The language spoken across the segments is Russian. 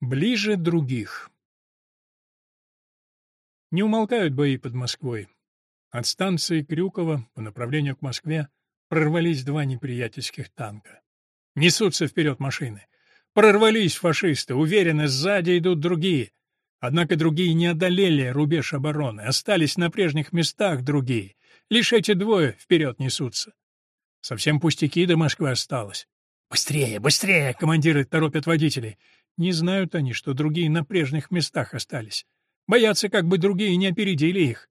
Ближе других. Не умолкают бои под Москвой. От станции Крюково по направлению к Москве прорвались два неприятельских танка. Несутся вперед машины. Прорвались фашисты, уверенно, сзади идут другие. Однако другие не одолели рубеж обороны, остались на прежних местах другие. Лишь эти двое вперед несутся. Совсем пустяки до Москвы осталось. «Быстрее, быстрее!» — командиры торопят водителей. Не знают они, что другие на прежних местах остались. Боятся, как бы другие не опередили их.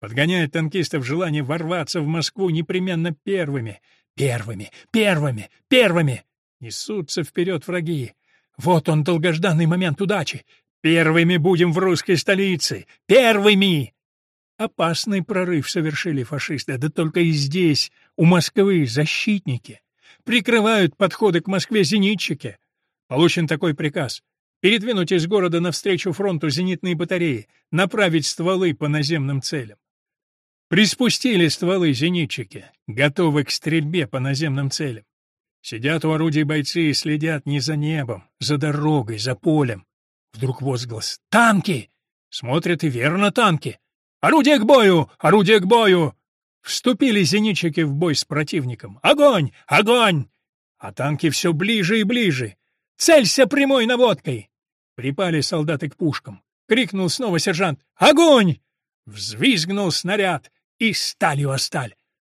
Подгоняют танкистов желание ворваться в Москву непременно первыми. Первыми, первыми, первыми! Несутся вперед враги. Вот он, долгожданный момент удачи. Первыми будем в русской столице! Первыми! Опасный прорыв совершили фашисты, да только и здесь, у Москвы, защитники. Прикрывают подходы к Москве зенитчики. Получен такой приказ. Передвинуть из города навстречу фронту зенитные батареи, направить стволы по наземным целям. Приспустили стволы зенитчики, готовы к стрельбе по наземным целям. Сидят у орудий бойцы и следят не за небом, за дорогой, за полем. Вдруг возглас «Танки!» Смотрят и верно танки. «Орудие к бою! Орудие к бою!» Вступили зенитчики в бой с противником. «Огонь! Огонь!» А танки все ближе и ближе. Целься прямой наводкой!» Припали солдаты к пушкам. Крикнул снова сержант «Огонь!» Взвизгнул снаряд и сталью о.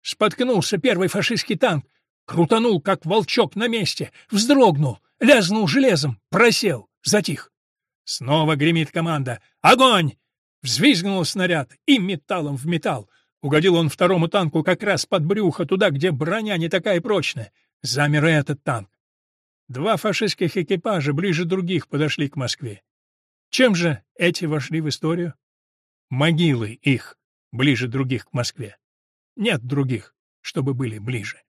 Споткнулся первый фашистский танк, крутанул, как волчок на месте, вздрогнул, лязнул железом, просел, затих. Снова гремит команда «Огонь!» Взвизгнул снаряд и металлом в металл. Угодил он второму танку как раз под брюхо, туда, где броня не такая прочная. Замер этот танк. Два фашистских экипажа ближе других подошли к Москве. Чем же эти вошли в историю? Могилы их ближе других к Москве. Нет других, чтобы были ближе.